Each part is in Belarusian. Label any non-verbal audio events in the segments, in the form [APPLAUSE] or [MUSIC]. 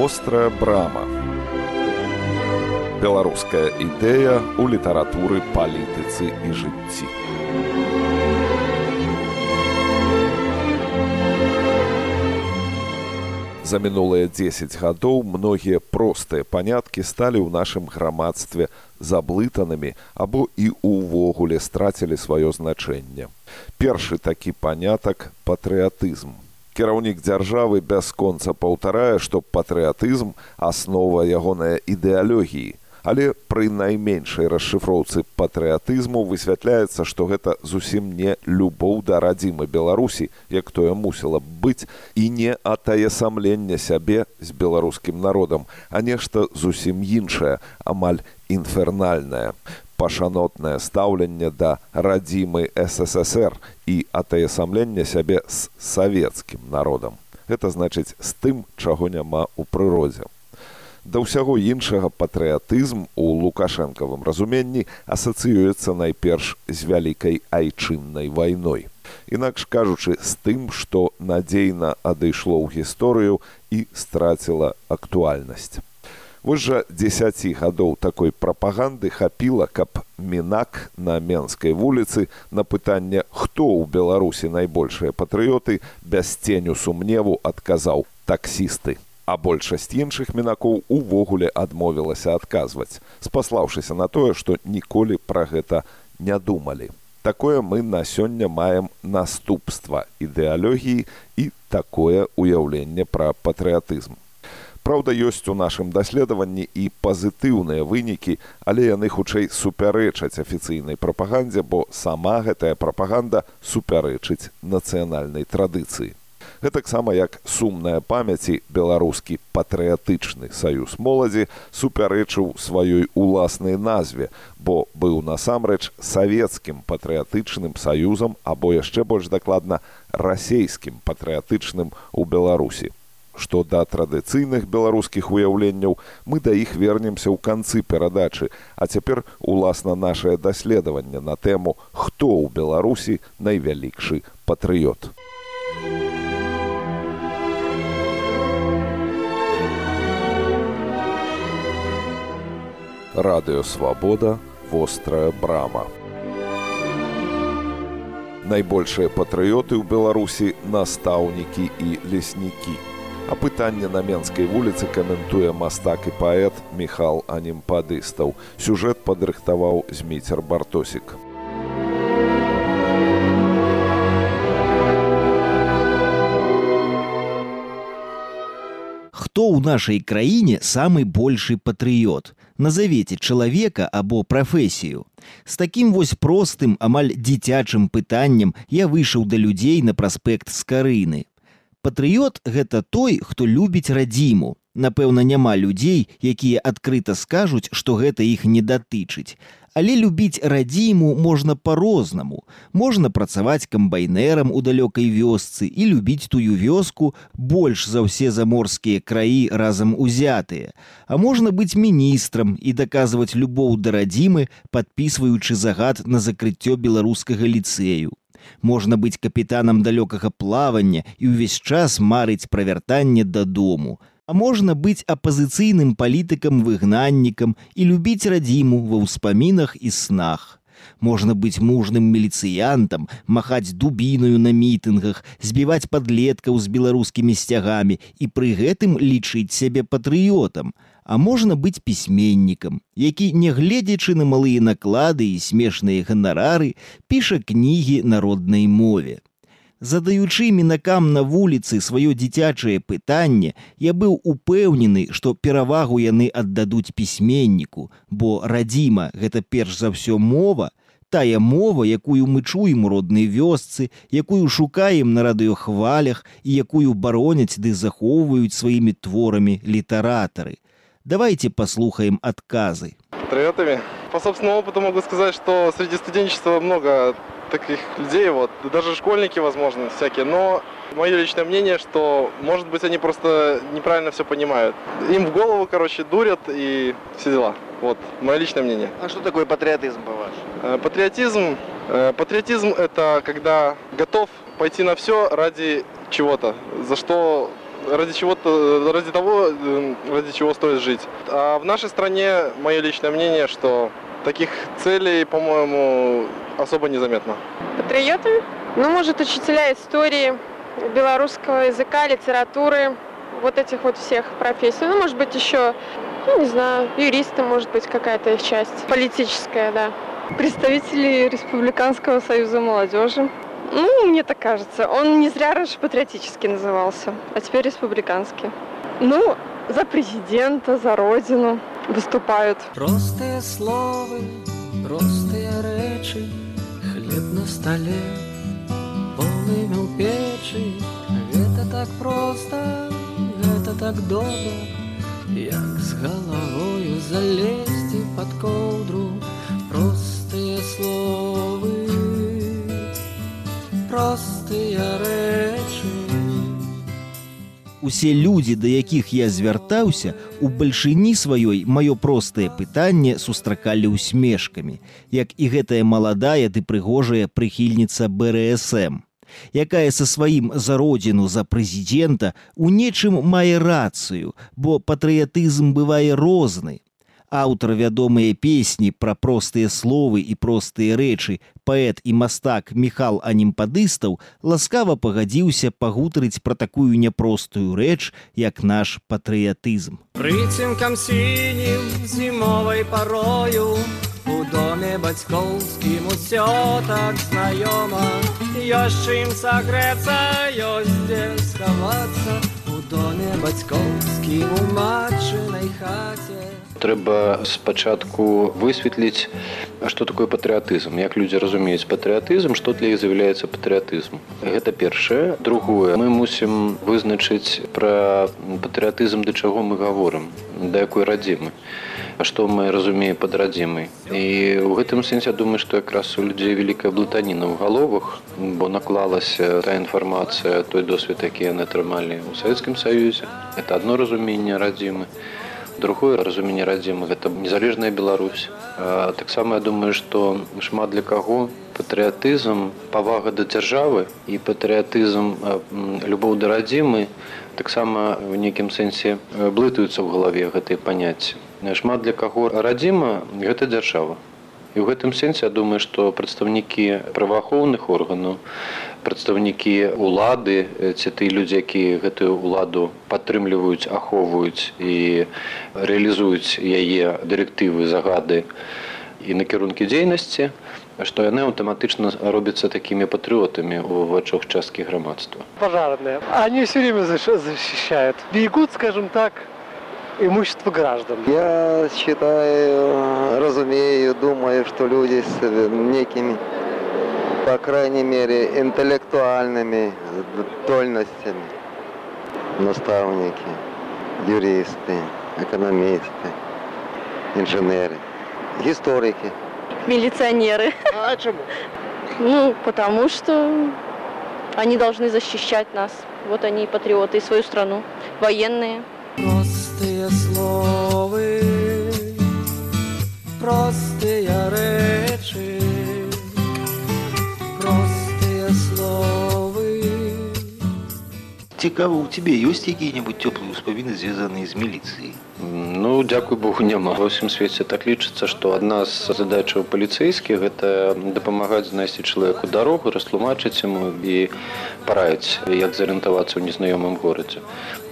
вострая брама беларуская ідэя ў літаратуры палітыцы і жыцці За мінулыя 10 гадоў многія простыя паняткі сталі ў нашым грамадстве заблытанымі або і ўвогуле страцілі сваё значэнне. Першы такі панятак патрыятызм. Кіраўнік дзяржавы бясконца паўтарае, што патрыятызм аснова ягонай ідэалогіі, Але пры найменшай расшыфроўцы патрыятызму высвятляецца, што гэта зусім не любоў да радзімы Беларусі, як тое мусіла б быць і не атаясамленне сябе з беларускім народам, а нешта зусім іншае, амаль інфернальнае пашанотнае стаўленне да радзімы ссср і атаясамлення сябе з савецкім народам гэта значыць з тым чаго няма ў прыродзе да ўсяго іншага патрыятызм у лукашэнкавым разуменні асацыюецца найперш з вялікай айчыннай вайной. Інакш кажучы з тым, што надзейна адышло ў гісторыю і страціла актуальнасць. Вось жа дзесяці гадоў такой прапаганды хапіла, каб мінак на менскай вуліцы на пытанне, хто ў Беларусі найбольшыя патрыёты без ценю сумневу адказаў таксісты а большасць іншых мінакоў увогуле адмовілася адказваць, спаслаўшыся на тое, што ніколі пра гэта не думалі. Такое мы на сёння маем наступства ідэалогіі і такое ўяўленне пра патрыятызм. Праўда, ёсць у нашым даследаванні і пазітыўныя вынікі, але яны хутчэй супярэчаць афіцыйнай прапагандзе, бо сама гэтая прапаганда супярэчыць нацыянальнай традыцыі. Гэтаксама як сумная памяці беларускі патрыятычны саюз моладзі супярэчыў сваёй уласнай назве бо быў насамрэч савецкім патрыятычным саюзам або яшчэ больш дакладна расейскім патрыятычным у беларусі што да традыцыйных беларускіх уяўленняў мы да іх вернемся ў канцы перадачы. А цяпер уласна нашае даследаванне на тэму хто ў беларусі найвялікшы патрыёт. Радыёвабода вострая брама. Найбольшыя патрыёты ў беларусі настаўнікі і леснікі а пытанне на менскай вуліцы каментуе мастак і паэт міхал анімпадыстаў сюжэт падрыхтаваў зміцер бартосік хто ў нашай краіне самы большы патрыёт назавеце чалавека або прафесію з такім вось простым амаль дзіцячым пытаннем я выйшаў да людзей на праспект скарыны патрыёт гэта той хто любіць радзіму напэўна няма людзей якія адкрыта скажуць што гэта іх не датычыць Але любіць радзіму можна по-рознаму. Можна працаваць камбайнерам у далёкай вёсцы і любіць тую вёску больш за ўсе заморскія краі разам узятыя. А можна быць міністрам і даказваць любоў да радзімы, падпісваючы загад на закрыццё беларускага ліцэю. Можна быць капітанам далёкага плавання і ўвесь час марыць пра вяртанне дадому, А можна быць апазіцыйным палітыкам выгнаннікам і любіць радзіму ва ўспамінах і снах. Можна быць мужным міліцыянтам, махаць дубінаю на мітынгах, збіваць падлеткаў з беларускімі сцягамі і пры гэтым лічыць сябе патрыётам. А можна быць пісьменнікам, які, нягледзячы на малыя наклады і смешныя ганарары, піша кнігі на роднай мове. Задаючы мінакам на вуліцы сваё дзіцячае пытанне, я быў упэўнены, што перавагу яны аддадуць пісьменніку, бо радзіма гэта перш за ўсё мова, тая мова, якую мы чуем у роднай вёсцы, якую шукаем на радыёхвалях і якую бароняць ды захоўваюць сваімі творамі літаратары. Давайте послухаем отказы. Патриотами. По собственному опыту могу сказать, что среди студенчества много таких людей, вот, даже школьники, возможно, всякие, но мое личное мнение, что, может быть, они просто неправильно все понимают. Им в голову, короче, дурят и все дела. Вот, мое личное мнение. А что такое патриотизм, по-вашему? Э, патриотизм, э, патриотизм – это когда готов пойти на все ради чего-то, за что ради чего-то, ради того, э, ради чего стоит жить. А в нашей стране мое личное мнение, что таких целей, по-моему, особо незаметно. Патриотами? Ну, может, учителя истории, белорусского языка, литературы, вот этих вот всех профессий. Ну, может быть, еще, ну, не знаю, юристы, может быть, какая-то их часть. Политическая, да. Представители Республиканского союза молодежи. Ну, мне так кажется. Он не зря раньше патриотически назывался, а теперь республиканский. Ну, за президента, за родину выступают. Простые словы, простые речи, хлеб на столе, полный мел печи. Это так просто, это так добро, як з головою залезть под ковдру. Простые словы, простые речи. Усе людзі, да якіх я звяртаўся, у бальшыні сваёй маё простае пытанне сустракалі ўсмешкамі, як і гэтая маладая ды прыгожая прыхільніца БРСМ, якая са сваім за родзіну за прэзідэнта у нечым мае рацыю, бо патрыятызм бывае розны. Аўтар вядомыя песні пра простыя словы і простыя рэчы, паэт і мастак Міхал Анімпадыстаў ласкава пагадзіўся пагутарыць пра такую няпростую рэч, як наш патрыятызм. Прыцемкам сінім зімовай парою у доме бацькоўскім усё так знаёма. Ёсць чым сагрэцца ёсць дзе схавацца. у доме бацькоўскім у матчынай хаце трэба спачатку высветліць што такое патрыятызм як людзі разумеюць патрыятызм што для іх з'яўляецца патрыятызм гэта першае другое мы мусім вызначыць пра патрыятызм да чаго мы гаворым да якой радзімы што мы разумеем пад радзімай і ў гэтым сэнсе думаю што якраз у людзей вялікая блытаніна ў галовах бо наклалася та інфармацыя той досвед які яны атрымалі ў савецкім саюзе это одно разуменне радзімы другое разуменне радзімы гэта незалежная Беларусь. Таксама я думаю што шмат для каго патрыятызм павага да дзяржавы і патрыятызм любоў да радзімы таксама в нейкім сэнсе блытаюцца ў галаве гэтай паняцці. Шмат для каго радзіма гэта дзяржава. І ў гэтым сэнсе я думаю што прадстаўнікі праваахоўных органаў прадстаўнікі улады ці ты людзі якія гэтую ўладу падтрымліваюць ахоўваюць і рэалізуюць яе дырэктывы загады і накірункі дзейнасці што яны аўтаматычна робяцца такімі патрыотамі у вачах часткі грамадства. Пожарные. Они все время защищают. Берегут скажем так имущество граждан. Я считаю, разумею, думаю, что люди с некими по крайней мере, интеллектуальными дольностями. Наставники, юристы, экономисты, инженеры, историки. Милиционеры. А почему? Ну, потому что они должны защищать нас. Вот они и патриоты, и свою страну. Военные. Простые словы, простые Цікаво, у тебе ёсць якія-небудзь цёплыя ўспаміны, звязаныя з міліцыяй? Ну, дзякуй Богу, няма. Ва ўсім свеце так лічыцца, што адна з задачаў паліцэйскіх гэта дапамагаць знайсці чалавеку дарогу, растлумачыць яму і параіць, як зарыентавацца ў незнаёмым горадзе.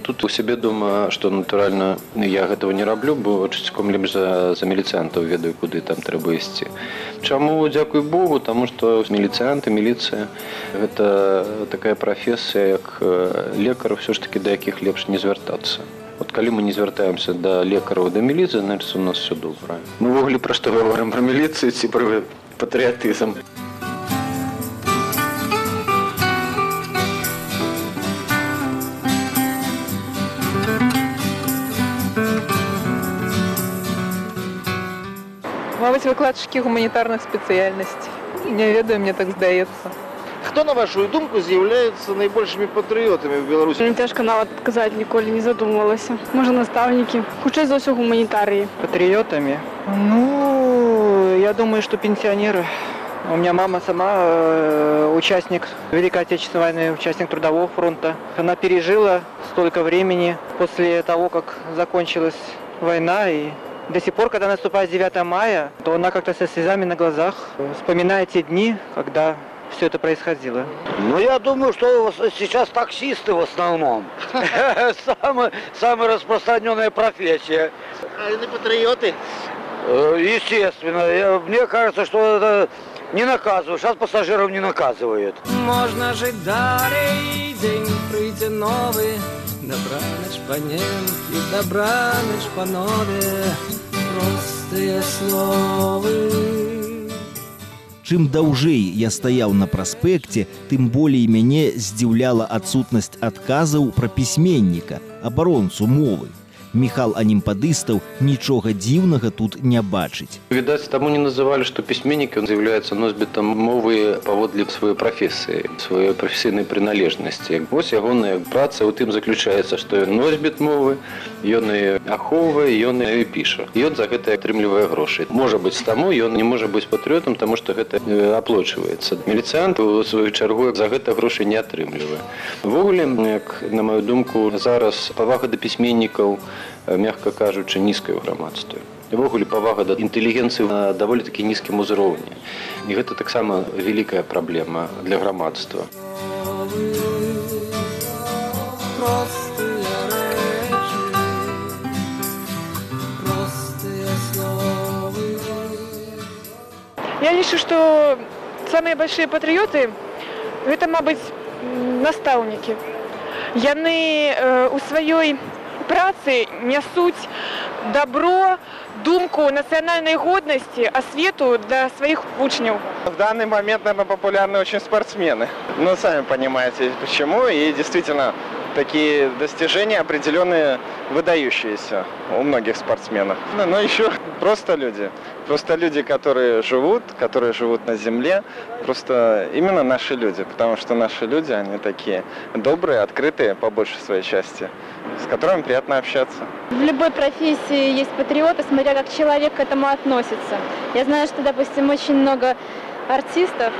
Тут у сябе дома, што натуральна я гэтага не раблю, бо часцяком лепш за, за міліцыянтаў ведаю, куды там трэба ісці. Чаму дзякуй Богу, таму што міліцыянты, міліцыя гэта такая прафесія, як лекар все ж таки да якіх лепш не звяртацца. Вот калі мы не звяртаемся да лекараў да міліцыі значит у нас все добра. Мы ввогуле пра што говорим про міліцыю ці пра патрыятызм Мабыць, выкладчыкі гуманітарных спецыяльнасцей. Не ведаю, мне так здаецца. Хто на вашу думку з'яўляюцца найбольшымі патрыётамі ў Беларусі? Мне цяжка нават казаць, ніколі не задумвалася. Можа, настаўнікі, хутчэй за ўсё гуманітарыі. Патриотами? Ну, я думаю, что пенсионеры. У меня мама сама э, участник Великой Отечественной войны, участник Трудового фронта. Она пережила столько времени после того, как закончилась война. И до сих пор, когда наступает 9 мая, то она как-то со слезами на глазах вспоминает те дни, когда все это происходило. Ну, я думаю, что сейчас таксисты в основном. [LAUGHS] Самая, самая распространенная профессия. А они патриоты? Э, Естественно. Мне кажется, что это не наказывают. Сейчас пассажиров не наказывают. Можна жить далі, день прийде новий, добраніч паненки, добраніч панове, простые словы. Чым даўжэй я стаяў на праспекце, тым болей мяне здзіўляла адсутнасць адказаў пра пісьменніка, абаронцу мовы. Міхал анімпадыстаў нічога дзіўнага тут не бачыць. Відаць, таму не называлі, што пісьменнік ён з'яўляецца носьбітам мовы паводле сваёй прафесіі, сваёй прафесійнай прыналежнасці. Вось ягоная праца ў тым заключаецца, што ён носьбіт мовы, ён і ахоўвае, ён і піша. Ён за гэта атрымлівае грошы. Можа быць таму ён не можа быць патрыётам, таму што гэта аплочваецца. Міліцыянт у сваю чаргу за гэта грошы не атрымлівае. Увогуле, як на маю думку, зараз павага да пісьменнікаў, мягка кажучы, нізкая ў грамадстве. Увогуле павага да інтэлігенцыі на даволі такі нізкім узроўні. І гэта таксама вялікая праблема для грамадства. Я лічу, што самыя большія патрыёты гэта, мабыць, настаўнікі. Яны э, у сваёй працы нясуць дабро, думку нацыянальнай годнасці, асвету для сваіх вучняў. В данный момент, наверное, популярны очень спортсмены. Ну, сами понимаете, почему. И действительно, такие достижения определенные выдающиеся у многих спортсменов. Ну, Но еще просто люди. Просто люди, которые живут, которые живут на земле. Просто именно наши люди. Потому что наши люди, они такие добрые, открытые по большей своей части, с которыми приятно общаться. В любой профессии есть патриоты, смотря как человек к этому относится. Я знаю, что, допустим, очень много артистов,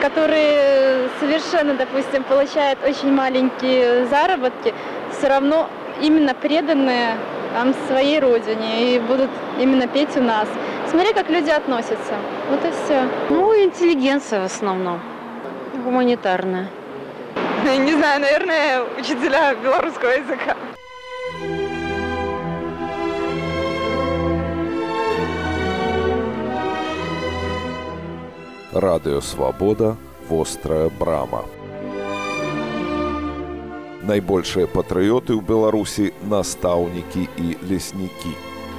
которые совершенно, допустим, получают очень маленькие заработки, все равно именно преданные там, своей родине и будут именно петь у нас. Смотря как люди относятся. Вот и все. Ну, интеллигенция в основном. Гуманитарная. [LAUGHS] Не знаю, наверное, учителя белорусского языка. Радыё Свабода, вострая брама. Найбольшыя патрыёты ў Беларусі настаўнікі і леснікі.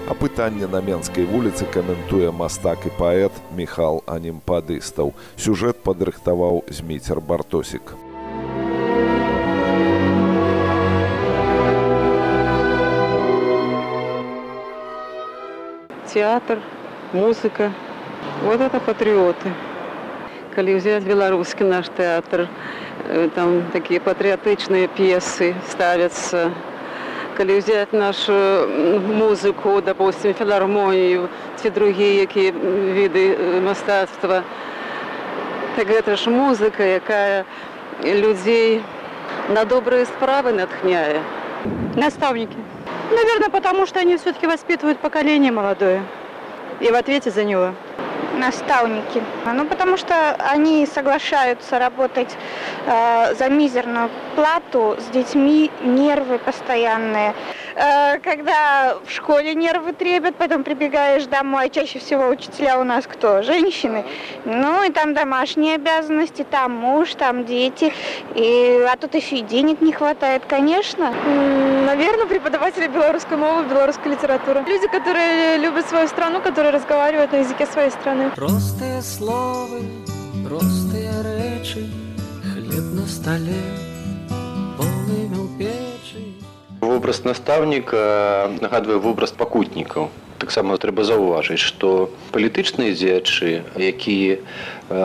А пытанне на Менскай вуліцы каментуе мастак і паэт Міхал Анімпадыстаў. Сюжэт падрыхтаваў зміцер Бартосік. Театр, музыка. Вот это патриоты. Калі взять беларускі наш тэатр, э, там такія патрыятычныя п'есы ставяцца. Калі взять нашу музыку, допустим, філармонію, ці другія якія віды э, мастацтва, так гэта ж музыка, якая людзей на добрые справы натхняе. Наставники. Наверное, потому что они все-таки воспитывают поколение молодое. И в ответе за него. Наставники. Ну, потому что они соглашаются работать э, за мизерную плату с детьми, нервы постоянные. Э, когда в школе нервы требят, потом прибегаешь домой, чаще всего учителя у нас кто? Женщины. Ну, и там домашние обязанности, там муж, там дети. И, а тут еще и денег не хватает, конечно. Наверное, преподаватели белорусской мовы, белорусской литературы. Люди, которые любят свою страну, которые разговаривают на языке своей страны. Простые словы, простые речи, хлеб на столе, полный мел печи. Вобраз настаўніка нагадвае вобраз пакутнікаў. Таксама трэба заўважыць, што палітычныя дзеячы, якія э,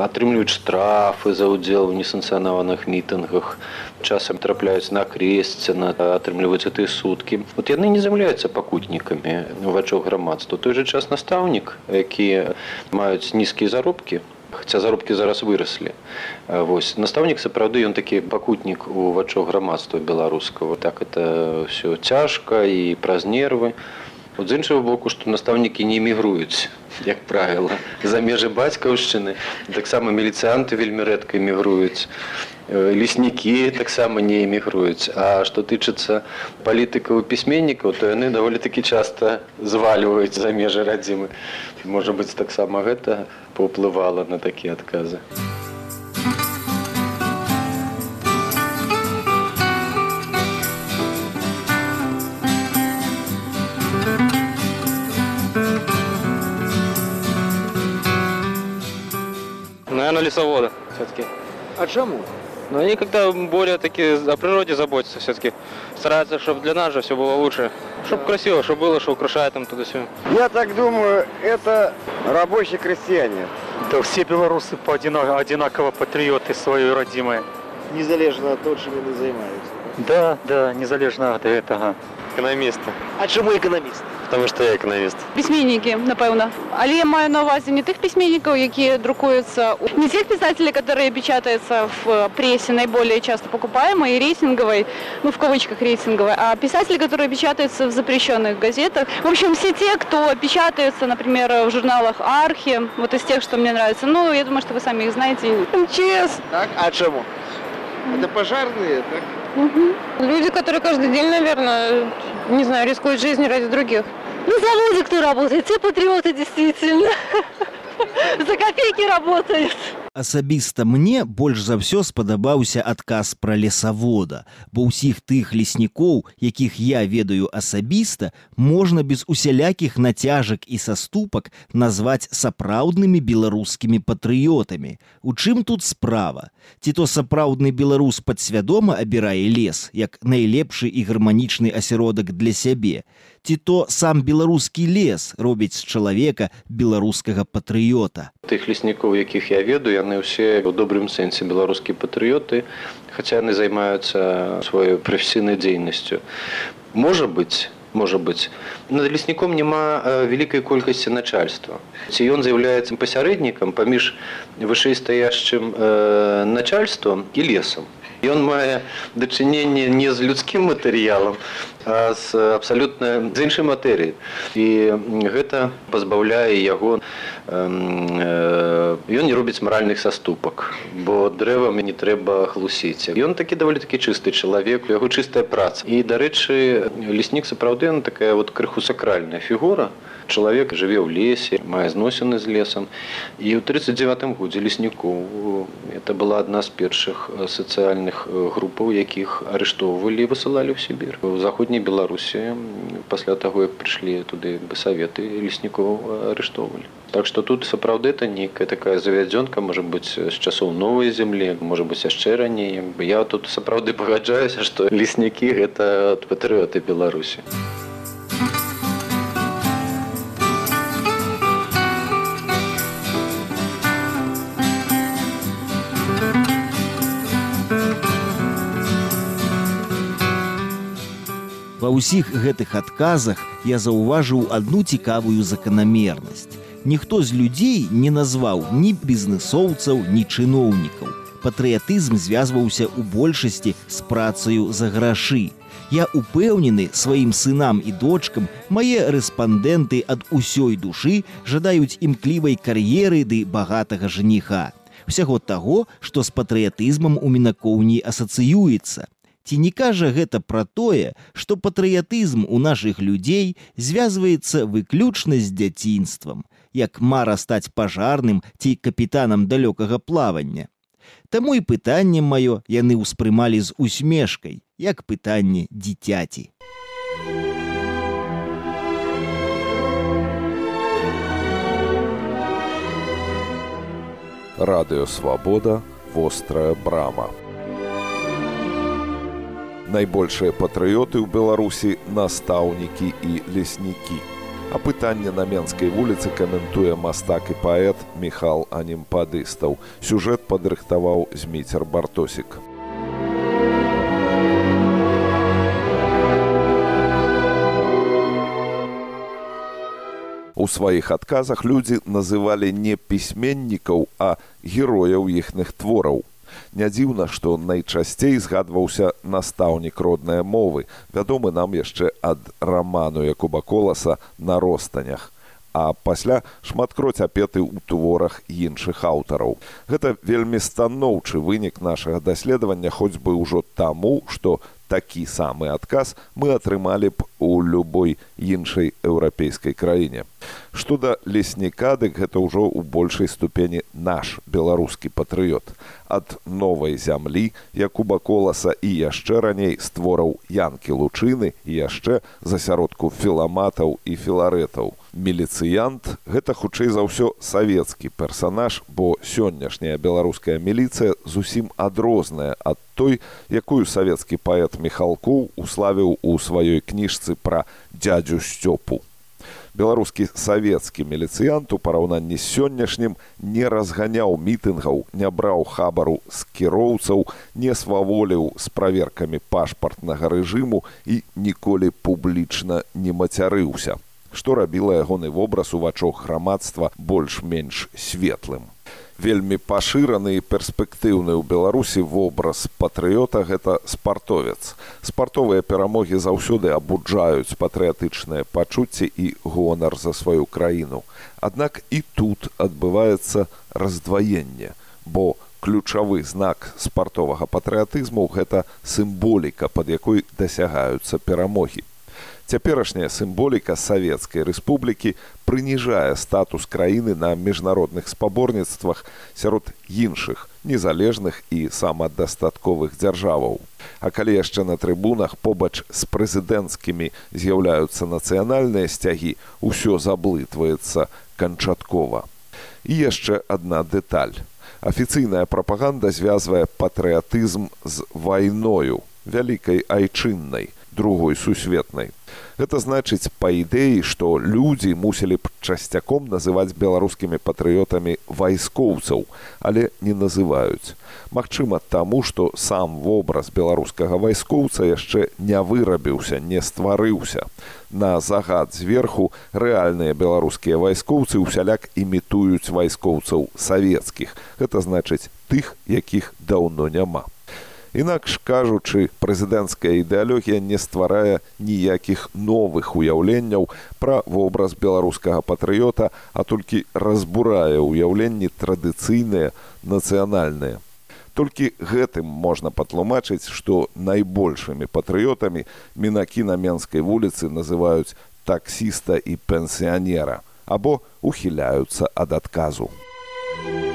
атрымліваюць штрафы за ўдзел у несанкцыянаваных мітынгах, часам трапляюць на кресце, на атрымліваюць гэтыя суткі. Вот яны не з'яўляюцца пакутнікамі ў вачах грамадства. У той жа час настаўнік, якія маюць нізкія заробкі, хаця заробкі зараз выраслі. Вось. Настаўнік сапраўды ён такі пакутнік у вачо грамадства беларускага. Так это все цяжка і праз нервы. От з іншого боку што настаўнікі не эмігруюць як правіла за межы бацькаўшчыны. Таксама міліцыянты вельмі рэдка эмігруюць леснікі таксама не эмігруюць А што тычыцца палітыкаў пісьменнікаў то яны даволі такі часта звальваюць за межы радзімы можа быць таксама гэта паўплывала на такія адказы Наверное, лесовода все-таки. А чему? Но они как-то более таки о природе заботятся все-таки. Стараются, чтобы для нас же все было лучше. Чтобы красиво, чтобы было, что украшает там туда все. Я так думаю, это рабочие крестьяне. Да все белорусы по одинаково, одинаково патриоты своей родимой. Незалежно от того, чем они занимаются. Да, да, незалежно от этого. Экономисты. А чому економіст? Потому что я экономист. Письменники, напевно. Але я маю на увазі не тих письменников, які друкуються, не тех писателей, которые печатаются в э, прессе наиболее часто покупаемой и рейтинговой, ну в кавычках рейтинговой, а писатели, которые печатаются в запрещенных газетах. В общем, все те, кто печатаются, например, в журналах Архи, вот из тех, что мне нравится. Ну, я думаю, что вы сами их знаете. МЧС. Так, а чому? Это пожарные, так? Люди, которые каждый день, наверное, не знаю, рискуют жизнью ради других. На заводе кто работает? Те патриоты действительно. [LAUGHS] За копейки работают. Асабіста мне больш за ўсё спадабаўся адказ пра лесавода, бо ўсіх тых леснікоў, якіх я ведаю асабіста, можна без усялякіх нацяжак і саступак назваць сапраўднымі беларускімі патрыётамі. У чым тут справа? Ці то сапраўдны беларус падсвядома абірае лес як найлепшы і гарманічны асяродак для сябе, ці то сам беларускі лес робіць з чалавека беларускага патрыёта. тых леснікоў якіх я ведаю яны ўсе у добрым сэнсе беларускія патрыёты хаця яны займаюцца сваёй прафесійнай дзейнасцю можа быць можа быць над лесніком няма э, вялікай колькасці начальства. Ці ён з'яўляецца пасярэднікам паміж вышэйстаяшчым э, начальствам і лесам Ён мае дачыненне не з людскім матэрыялам, а з абсалютна з іншай матэрыі. І гэта пазбаўляе яго ён не робіць маральных саступак, бо дрэвам не трэба хлусіць. Ён такі даволі такі чысты чалавек, яго чыстая праца. І дарэчы, леснік сапраўды такая вот крыху сакральная фігура, чалавек жыве ў лесе мае зносіны з лесам і ў 39 годзе леснікоў это была адна з першых сацыяльных групаў якіх арыштоўвалі высылалі ў сібір у заходняй беларусі пасля таго як прыйшлі туды бы саветы леснікоў арыштоўвалі. Так што тут сапраўды это нейкая такая завядзёнка можа быць з часоў новай землі можа быць яшчэ раней. Я тут сапраўды пагаджаюся што леснікі гэта патрыоты беларусі Ва ўсіх гэтых адказах я заўважыў адну цікавую заканамернасць. Ніхто з людзей не назваў ні бізнесоўцаў, ні чыноўнікаў. Патрыятызм звязваўся ў большасці з працаю за грашы. Я упэўнены сваім сынам і дочкам мае рэспандэнты ад усёй душы жадаюць імклівай кар'еры ды багатага жаніха. Усяго таго, што з патрыятызмам у мінакоўні асацыюецца. Ці не кажа гэта пра тое, што патрыятызм у нашых людзей звязваецца выключна з дзяцінствам, як мара стаць пажарным ці капітанам далёкага плавання. Таму і пытанне маё яны ўспрымалі з усмешкай, як пытанне дзіцяці. Радыёвабода, вострая брама. Найбольшыя патрыёты ў Беларусі настаўнікі і леснікі. А пытанне на менскай вуліцы каментуе мастак і паэт Міхал Анімпадыстаў. Сюжэт падрыхтаваў зміцер Бартосік. У сваіх адказах людзі называлі не пісьменнікаў, а герояў іхных твораў. Не дзіўна, што найчасцей згадваўся настаўнік роднай мовы, вядомы нам яшчэ ад раману Якуба коласа на ростанях а пасля шматкроць апеты ў творах іншых аўтараў. Гэта вельмі станоўчы вынік нашага даследавання хоць бы ўжо таму, што такі самы адказ мы атрымалі б у любой іншай еўрапейскай краіне. Што да лесніка, дык гэта ўжо ў большай ступені наш беларускі патрыёт. Ад новай зямлі, Якуба коласа і яшчэ раней створаў янкі лучыны і яшчэ засяродку філаматаў і філарэтаў. Міліцыянт гэта хутчэй за ўсё савецкі персанаж, бо сённяшняя беларуская міліцыя зусім адрозная ад той, якую савецкі паэт Михалкоў уславіў у сваёй кніжцы пра дядзю сцёпу беларускі савецкі міліцыянт у параўнанні з сённяшнім не разганяў мітынгаў не браў хабару з кіроўцаў не сваволіў з праверкамі пашпартнага рэжыму і ніколі публічна не мацярыўся што рабіла ягоны вобраз у вачох грамадства больш-менш светлым. Вельмі пашыраны і перспектыўны ў беларусі вобраз патрыёта гэта спартовец. Спартовыя перамогі заўсёды абуджаюць патрыятычныя пачуцці і гонар за сваю краіну. Аднак і тут адбываецца раздваенне бо ключавы знак спартовага патрыятызму гэта сімволіка пад якой дасягаюцца перамогі Цяперашняя сімволіка савецкай рэспублікі прыніжае статус краіны на міжнародных спаборніцтвах сярод іншых незалежных і самадастатковых дзяржаваў. А калі яшчэ на трыбунах побач з прэзідэнцкімі з'яўляюцца нацыянальныя сцягі, усё заблытваецца канчаткова. І яшчэ адна дэталь. Афіцыйная прапаганда звязвае патрыятызм з вайною, вялікай айчыннай, другой сусветнай. Гэта значыць па ідэі, што людзі мусілі б часцяком называць беларускімі патрыётамі вайскоўцаў, але не называюць. Магчыма таму, што сам вобраз беларускага вайскоўца яшчэ не вырабіўся, не стварыўся. На загад зверху рэальныя беларускія вайскоўцы ўсяляк імітуюць вайскоўцаў савецкіх. Гэта значыць тых, якіх даўно няма. Інакш кажучы, прэзідэнцкая ідэалогія не стварае ніякіх новых уяўленняў пра вобраз беларускага патрыёта, а толькі разбурае ўяўленні традыцыйныя нацыянальныя. Толькі гэтым можна патлумачыць, што найбольшымі патрыётамі мінакі на менскай вуліцы называюць таксіста і пенсіянера або ухіляюцца ад адказу. Thank you